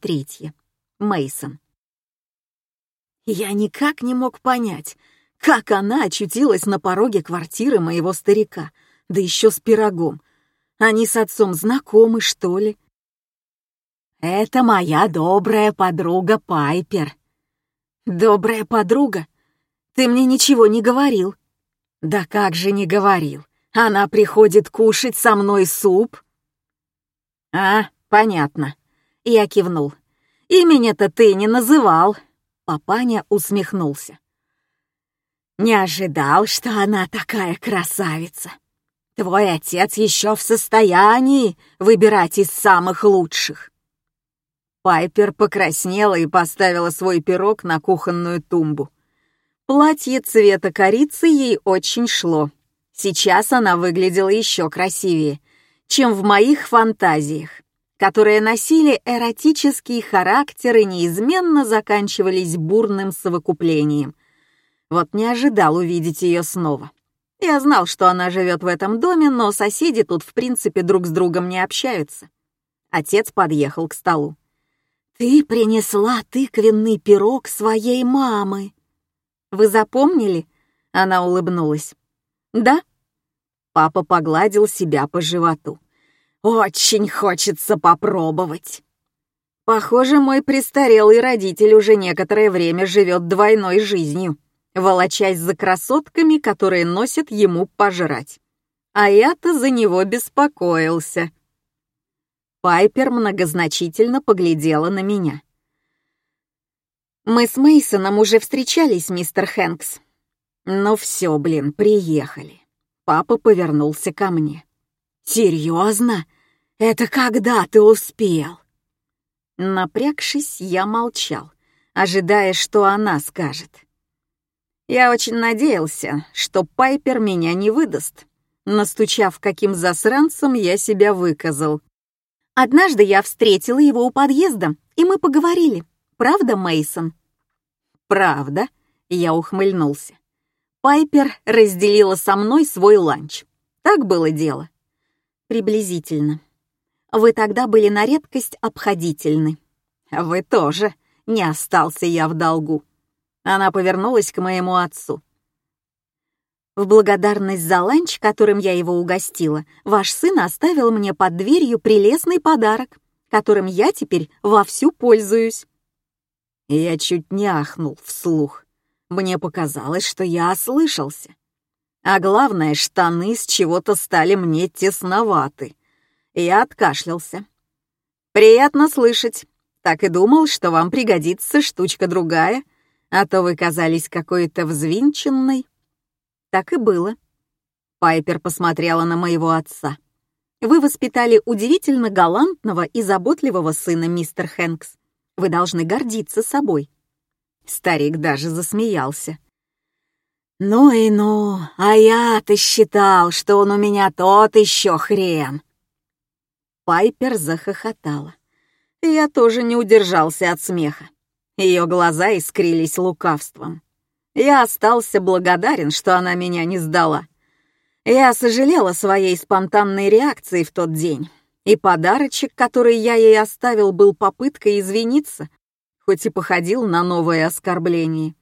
Третья. Мейсон. Я никак не мог понять, как она очутилась на пороге квартиры моего старика, да еще с пирогом. Они с отцом знакомы, что ли? Это моя добрая подруга Пайпер. Добрая подруга? Ты мне ничего не говорил. Да как же не говорил? Она приходит кушать со мной суп? А, понятно. Я кивнул. Имени-то ты не называл. Папаня усмехнулся. Не ожидал, что она такая красавица. Твой отец еще в состоянии выбирать из самых лучших. Пайпер покраснела и поставила свой пирог на кухонную тумбу. Платье цвета корицы ей очень шло. Сейчас она выглядела еще красивее, чем в моих фантазиях, которые носили эротический характер и неизменно заканчивались бурным совокуплением. Вот не ожидал увидеть ее снова. Я знал, что она живет в этом доме, но соседи тут в принципе друг с другом не общаются. Отец подъехал к столу. «Ты принесла тыквенный пирог своей мамы». «Вы запомнили?» — она улыбнулась. «Да?» Папа погладил себя по животу. «Очень хочется попробовать». Похоже, мой престарелый родитель уже некоторое время живет двойной жизнью, волочась за красотками, которые носят ему пожрать. А я-то за него беспокоился. Пайпер многозначительно поглядела на меня. «Мы с Мейсоном уже встречались, мистер Хэнкс». «Ну все, блин, приехали». Папа повернулся ко мне. «Серьезно? Это когда ты успел?» Напрягшись, я молчал, ожидая, что она скажет. Я очень надеялся, что Пайпер меня не выдаст, настучав, каким засранцем я себя выказал. Однажды я встретила его у подъезда, и мы поговорили. Правда, Мейсон? Правда, я ухмыльнулся. Пайпер разделила со мной свой ланч. Так было дело. Приблизительно. Вы тогда были на редкость обходительны. Вы тоже. Не остался я в долгу. Она повернулась к моему отцу. В благодарность за ланч, которым я его угостила, ваш сын оставил мне под дверью прелестный подарок, которым я теперь вовсю пользуюсь. Я чуть не ахнул вслух. Мне показалось, что я ослышался. А главное, штаны с чего-то стали мне тесноваты. Я откашлялся. «Приятно слышать. Так и думал, что вам пригодится штучка другая, а то вы казались какой-то взвинченной». Так и было. Пайпер посмотрела на моего отца. «Вы воспитали удивительно галантного и заботливого сына, мистер Хэнкс. Вы должны гордиться собой. Старик даже засмеялся. «Ну и ну, а я-то считал, что он у меня тот еще хрен!» Пайпер захохотала. Я тоже не удержался от смеха. Ее глаза искрились лукавством. Я остался благодарен, что она меня не сдала. Я сожалела своей спонтанной реакции в тот день, и подарочек, который я ей оставил, был попыткой извиниться, хоть и походил на новое оскорбление.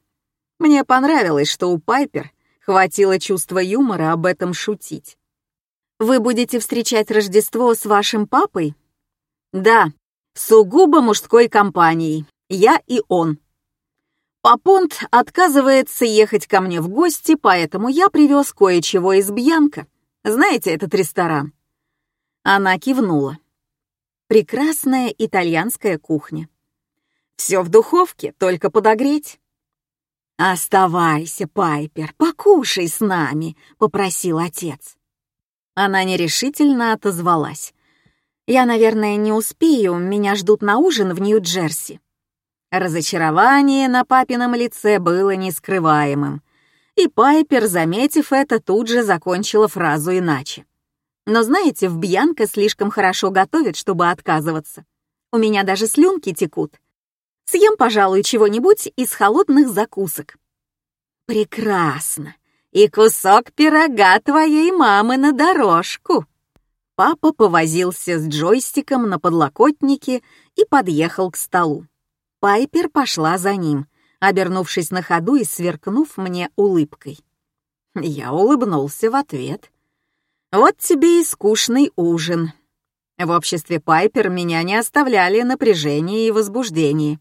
Мне понравилось, что у Пайпер хватило чувства юмора об этом шутить. «Вы будете встречать Рождество с вашим папой?» «Да, сугубо мужской компанией. Я и он». Папонт отказывается ехать ко мне в гости, поэтому я привез кое-чего из Бьянка. Знаете этот ресторан?» Она кивнула. «Прекрасная итальянская кухня. Все в духовке, только подогреть». «Оставайся, Пайпер, покушай с нами», — попросил отец. Она нерешительно отозвалась. «Я, наверное, не успею, меня ждут на ужин в Нью-Джерси». Разочарование на папином лице было нескрываемым, и Пайпер, заметив это, тут же закончила фразу иначе. «Но знаете, в Бьянка слишком хорошо готовят, чтобы отказываться. У меня даже слюнки текут. Съем, пожалуй, чего-нибудь из холодных закусок». «Прекрасно! И кусок пирога твоей мамы на дорожку!» Папа повозился с джойстиком на подлокотнике и подъехал к столу. Пайпер пошла за ним, обернувшись на ходу и сверкнув мне улыбкой. Я улыбнулся в ответ. «Вот тебе и скучный ужин». В обществе Пайпер меня не оставляли напряжение и возбуждение.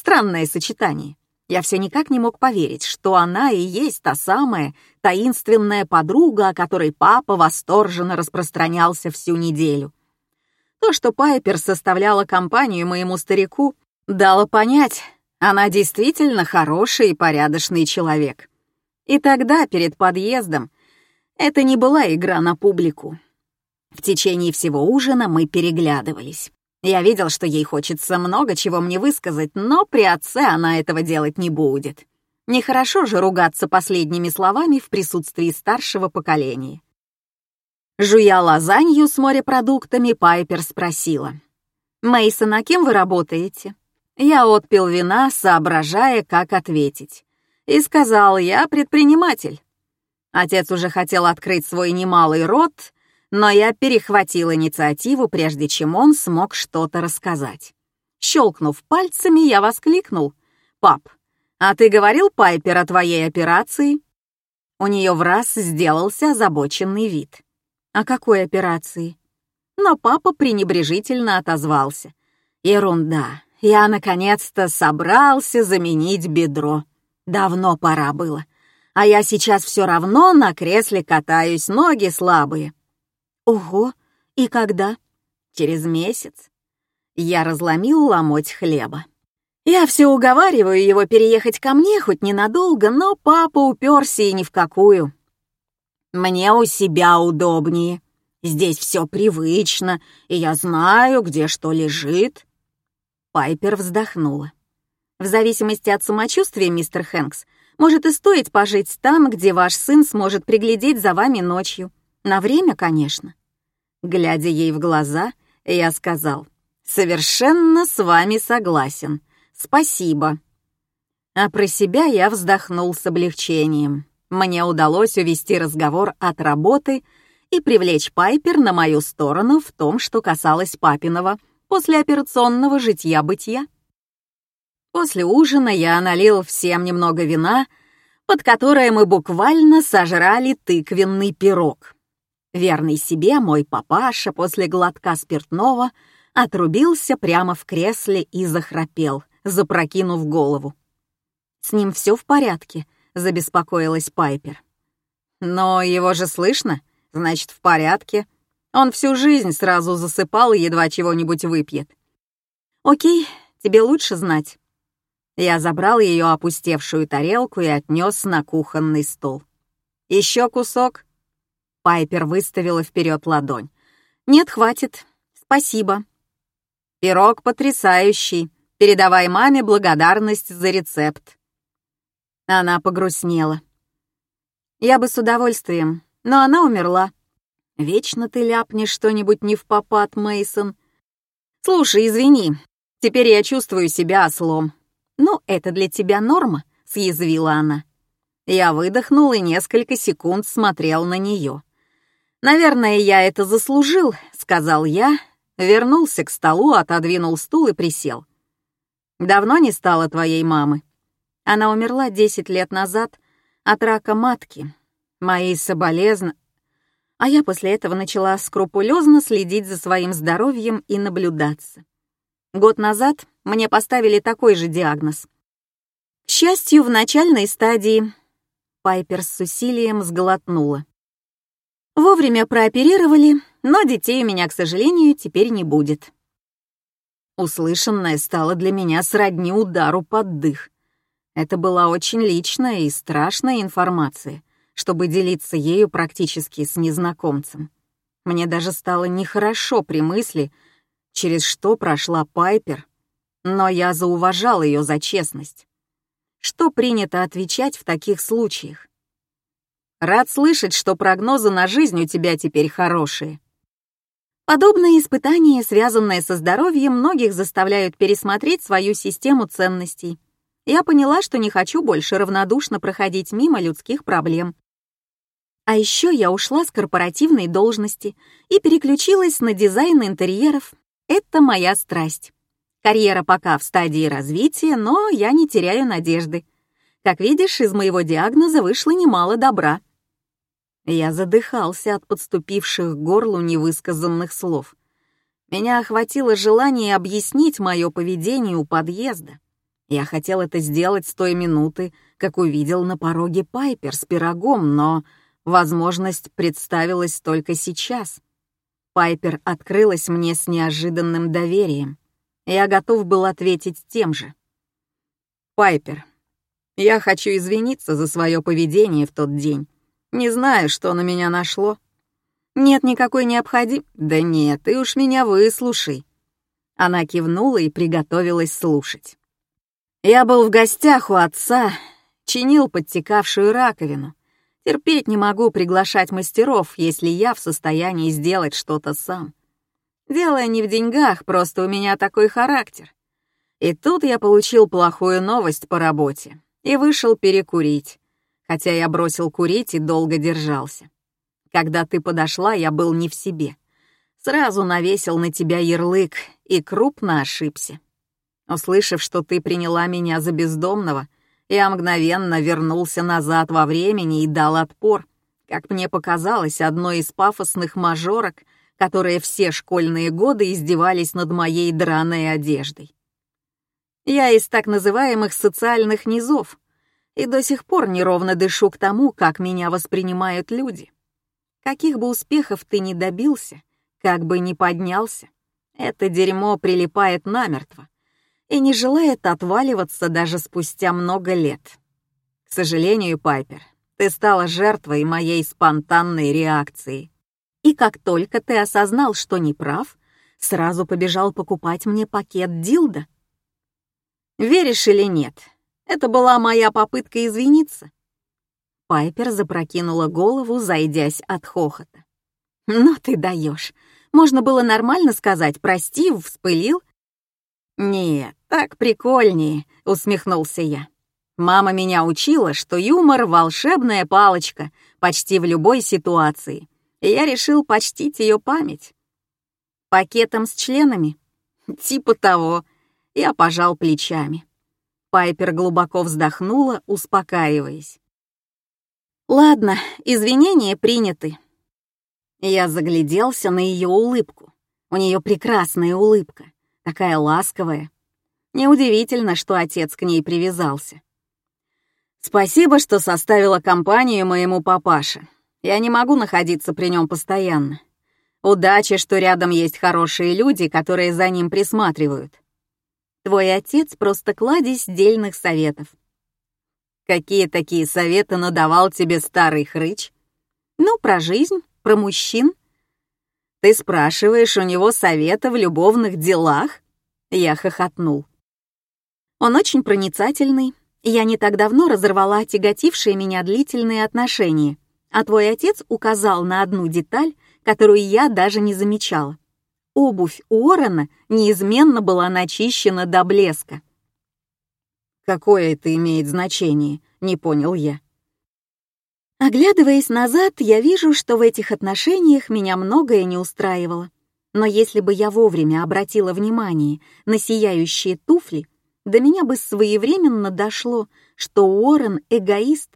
Странное сочетание. Я все никак не мог поверить, что она и есть та самая таинственная подруга, о которой папа восторженно распространялся всю неделю. То, что Пайпер составляла компанию моему старику, дало понять, она действительно хороший и порядочный человек. И тогда, перед подъездом, это не была игра на публику. В течение всего ужина мы переглядывались. Я видел, что ей хочется много чего мне высказать, но при отце она этого делать не будет. Нехорошо же ругаться последними словами в присутствии старшего поколения. Жуя лазанью с морепродуктами, Пайпер спросила. «Мэйсон, а кем вы работаете?» Я отпил вина, соображая, как ответить. И сказал, я предприниматель. Отец уже хотел открыть свой немалый рот, но я перехватил инициативу, прежде чем он смог что-то рассказать. Щелкнув пальцами, я воскликнул. «Пап, а ты говорил Пайпер о твоей операции?» У нее в раз сделался озабоченный вид. «О какой операции?» Но папа пренебрежительно отозвался. «Ерунда. Я наконец-то собрался заменить бедро. Давно пора было. А я сейчас все равно на кресле катаюсь, ноги слабые. Ого, и когда? Через месяц. Я разломил ломоть хлеба. Я все уговариваю его переехать ко мне хоть ненадолго, но папа уперся и ни в какую. Мне у себя удобнее. Здесь все привычно, и я знаю, где что лежит. Пайпер вздохнула. В зависимости от самочувствия, мистер Хэнкс, может и стоит пожить там, где ваш сын сможет приглядеть за вами ночью. На время, конечно. Глядя ей в глаза, я сказал, «Совершенно с вами согласен. Спасибо». А про себя я вздохнул с облегчением. Мне удалось увести разговор от работы и привлечь Пайпер на мою сторону в том, что касалось папиного послеоперационного житья-бытия. После ужина я налил всем немного вина, под которое мы буквально сожрали тыквенный пирог. Верный себе мой папаша после глотка спиртного отрубился прямо в кресле и захрапел, запрокинув голову. «С ним все в порядке», — забеспокоилась Пайпер. «Но его же слышно, значит, в порядке. Он всю жизнь сразу засыпал, едва чего-нибудь выпьет». «Окей, тебе лучше знать». Я забрал ее опустевшую тарелку и отнес на кухонный стол. Еще кусок?» Пайпер выставила вперед ладонь. «Нет, хватит. Спасибо». «Пирог потрясающий. Передавай маме благодарность за рецепт». Она погрустнела. «Я бы с удовольствием, но она умерла. Вечно ты ляпнешь что-нибудь не в попад, Мейсон. Слушай, извини, теперь я чувствую себя ослом». «Ну, это для тебя норма», — съязвила она. Я выдохнул и несколько секунд смотрел на нее. «Наверное, я это заслужил», — сказал я, вернулся к столу, отодвинул стул и присел. «Давно не стало твоей мамы?» Она умерла десять лет назад от рака матки. Мои соболезн... А я после этого начала скрупулезно следить за своим здоровьем и наблюдаться. Год назад мне поставили такой же диагноз. К счастью, в начальной стадии Пайпер с усилием сглотнула. Вовремя прооперировали, но детей у меня, к сожалению, теперь не будет. Услышанное стало для меня сродни удару под дых. Это была очень личная и страшная информация, чтобы делиться ею практически с незнакомцем. Мне даже стало нехорошо при мысли, через что прошла Пайпер, но я зауважал ее за честность. Что принято отвечать в таких случаях? Рад слышать, что прогнозы на жизнь у тебя теперь хорошие. Подобные испытания, связанные со здоровьем, многих заставляют пересмотреть свою систему ценностей. Я поняла, что не хочу больше равнодушно проходить мимо людских проблем. А еще я ушла с корпоративной должности и переключилась на дизайн интерьеров. Это моя страсть. Карьера пока в стадии развития, но я не теряю надежды. Как видишь, из моего диагноза вышло немало добра. Я задыхался от подступивших к горлу невысказанных слов. Меня охватило желание объяснить мое поведение у подъезда. Я хотел это сделать с той минуты, как увидел на пороге Пайпер с пирогом, но возможность представилась только сейчас. Пайпер открылась мне с неожиданным доверием. Я готов был ответить тем же. «Пайпер, я хочу извиниться за свое поведение в тот день. Не знаю, что на меня нашло. Нет никакой необходимости. Да нет, ты уж меня выслушай». Она кивнула и приготовилась слушать. Я был в гостях у отца, чинил подтекавшую раковину. Терпеть не могу приглашать мастеров, если я в состоянии сделать что-то сам. Дело не в деньгах, просто у меня такой характер. И тут я получил плохую новость по работе и вышел перекурить, хотя я бросил курить и долго держался. Когда ты подошла, я был не в себе. Сразу навесил на тебя ярлык и крупно ошибся. Услышав, что ты приняла меня за бездомного, я мгновенно вернулся назад во времени и дал отпор, как мне показалось, одной из пафосных мажорок — которые все школьные годы издевались над моей драной одеждой. Я из так называемых социальных низов и до сих пор неровно дышу к тому, как меня воспринимают люди. Каких бы успехов ты ни добился, как бы ни поднялся, это дерьмо прилипает намертво и не желает отваливаться даже спустя много лет. К сожалению, Пайпер, ты стала жертвой моей спонтанной реакции. И как только ты осознал, что не прав, сразу побежал покупать мне пакет Дилда. Веришь или нет, это была моя попытка извиниться. Пайпер запрокинула голову, зайдясь от хохота. «Ну ты даешь. Можно было нормально сказать «прости», вспылил. «Нет, так прикольнее», — усмехнулся я. «Мама меня учила, что юмор — волшебная палочка почти в любой ситуации и я решил почтить ее память. Пакетом с членами? Типа того. Я пожал плечами. Пайпер глубоко вздохнула, успокаиваясь. «Ладно, извинения приняты». Я загляделся на ее улыбку. У нее прекрасная улыбка, такая ласковая. Неудивительно, что отец к ней привязался. «Спасибо, что составила компанию моему папаше. Я не могу находиться при нем постоянно. Удача, что рядом есть хорошие люди, которые за ним присматривают. Твой отец просто кладезь дельных советов. Какие такие советы надавал тебе старый хрыч? Ну, про жизнь, про мужчин. Ты спрашиваешь у него совета в любовных делах? Я хохотнул. Он очень проницательный. Я не так давно разорвала тяготившие меня длительные отношения — а твой отец указал на одну деталь, которую я даже не замечала. Обувь Уоррена неизменно была начищена до блеска. «Какое это имеет значение?» — не понял я. Оглядываясь назад, я вижу, что в этих отношениях меня многое не устраивало. Но если бы я вовремя обратила внимание на сияющие туфли, до меня бы своевременно дошло, что Уоррен — эгоист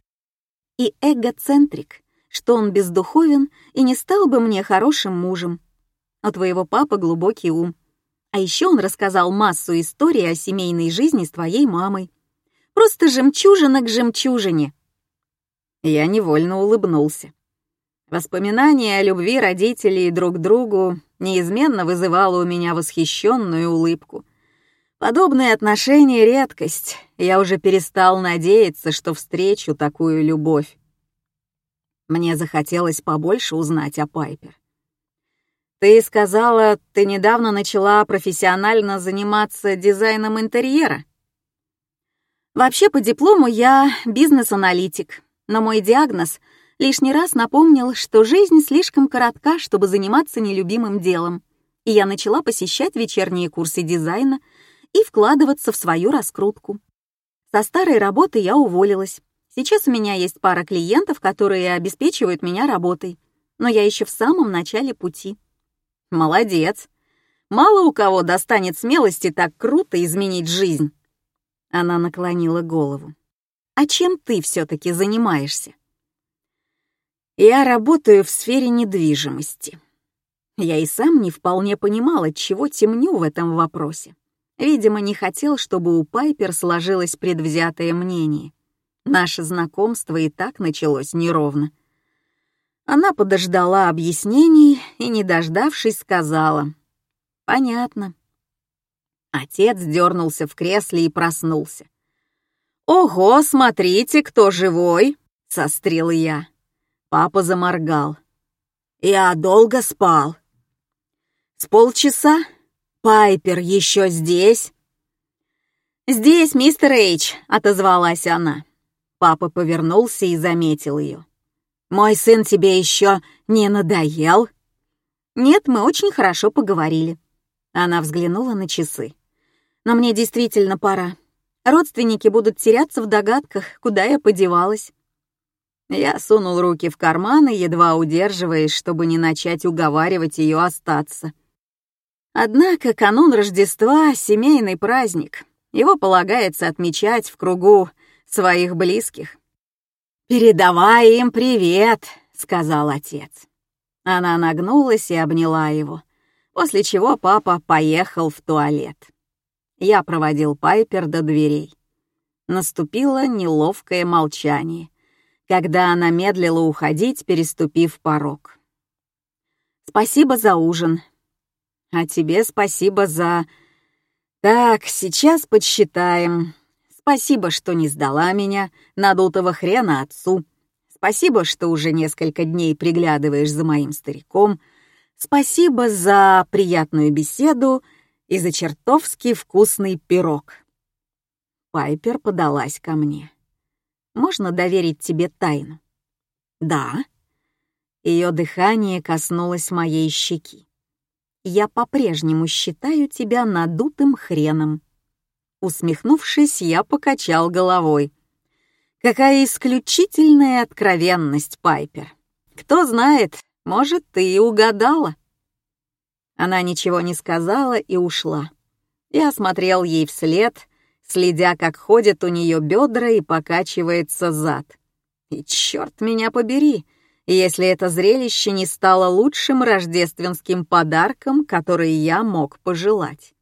и эгоцентрик, что он бездуховен и не стал бы мне хорошим мужем. У твоего папы глубокий ум. А еще он рассказал массу историй о семейной жизни с твоей мамой. Просто жемчужина к жемчужине. Я невольно улыбнулся. Воспоминания о любви родителей друг к другу неизменно вызывало у меня восхищенную улыбку. Подобные отношения — редкость. Я уже перестал надеяться, что встречу такую любовь. Мне захотелось побольше узнать о Пайпер. «Ты сказала, ты недавно начала профессионально заниматься дизайном интерьера?» «Вообще, по диплому я бизнес-аналитик, но мой диагноз лишний раз напомнил, что жизнь слишком коротка, чтобы заниматься нелюбимым делом, и я начала посещать вечерние курсы дизайна и вкладываться в свою раскрутку. Со старой работы я уволилась, Сейчас у меня есть пара клиентов, которые обеспечивают меня работой, но я еще в самом начале пути. Молодец. Мало у кого достанет смелости так круто изменить жизнь. Она наклонила голову. А чем ты все-таки занимаешься? Я работаю в сфере недвижимости. Я и сам не вполне понимал, чего темню в этом вопросе. Видимо, не хотел, чтобы у Пайпер сложилось предвзятое мнение. Наше знакомство и так началось неровно. Она подождала объяснений и, не дождавшись, сказала. «Понятно». Отец дернулся в кресле и проснулся. «Ого, смотрите, кто живой!» — сострил я. Папа заморгал. «Я долго спал». «С полчаса? Пайпер еще здесь?» «Здесь, мистер Эйч», — отозвалась она. Папа повернулся и заметил ее. «Мой сын тебе еще не надоел?» «Нет, мы очень хорошо поговорили». Она взглянула на часы. «Но мне действительно пора. Родственники будут теряться в догадках, куда я подевалась». Я сунул руки в карманы, едва удерживаясь, чтобы не начать уговаривать ее остаться. Однако канун Рождества — семейный праздник. Его полагается отмечать в кругу своих близких. «Передавай им привет», — сказал отец. Она нагнулась и обняла его, после чего папа поехал в туалет. Я проводил Пайпер до дверей. Наступило неловкое молчание, когда она медлила уходить, переступив порог. «Спасибо за ужин. А тебе спасибо за...» «Так, сейчас подсчитаем. Спасибо, что не сдала меня, надутого хрена отцу. Спасибо, что уже несколько дней приглядываешь за моим стариком. Спасибо за приятную беседу и за чертовски вкусный пирог. Пайпер подалась ко мне. «Можно доверить тебе тайну?» «Да». Ее дыхание коснулось моей щеки. «Я по-прежнему считаю тебя надутым хреном». Усмехнувшись, я покачал головой. «Какая исключительная откровенность, Пайпер! Кто знает, может, ты и угадала». Она ничего не сказала и ушла. Я смотрел ей вслед, следя, как ходят у нее бедра и покачивается зад. И черт меня побери, если это зрелище не стало лучшим рождественским подарком, который я мог пожелать.